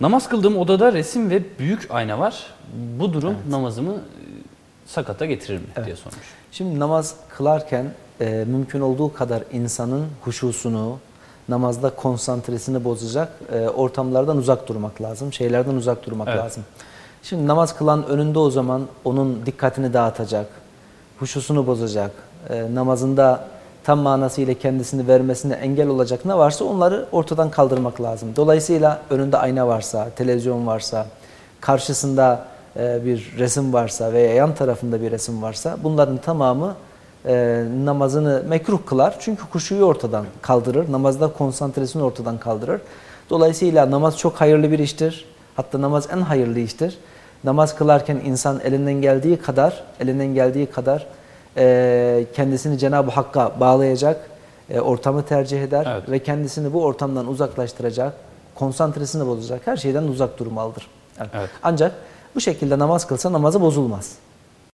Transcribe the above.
Namaz kıldığım odada resim ve büyük ayna var. Bu durum namazımı e, sakata getirir mi diye sormuş. Şimdi namaz kılarken e, mümkün olduğu kadar insanın huşusunu, namazda konsantresini bozacak e, ortamlardan uzak durmak lazım, şeylerden uzak durmak Evet. lazım. Şimdi namaz kılan önünde o zaman onun dikkatini dağıtacak, huşusunu bozacak, e, namazında tam manasıyla kendisini vermesine engel olacak ne varsa onları ortadan kaldırmak lazım. Dolayısıyla önünde ayna varsa, televizyon varsa, karşısında e, bir resim varsa veya yan tarafında bir resim varsa bunların tamamı e, namazını mekruh kılar. Çünkü kuşuyu ortadan kaldırır. Namazda konsantresini ortadan kaldırır. Dolayısıyla namaz çok hayırlı bir iştir. Hatta namaz en hayırlı iştir. Namaz kılarken insan elinden geldiği kadar, elinden geldiği kadar e, kendisini Cenab-ı Hakk'a bağlayacak, e, ortamı tercih eder Evet. ve kendisini bu ortamdan uzaklaştıracak, konsantresini bozacak her şeyden uzak durmalıdır. Evet. Evet. Ancak bu şekilde namaz kılsa namazı bozulmaz.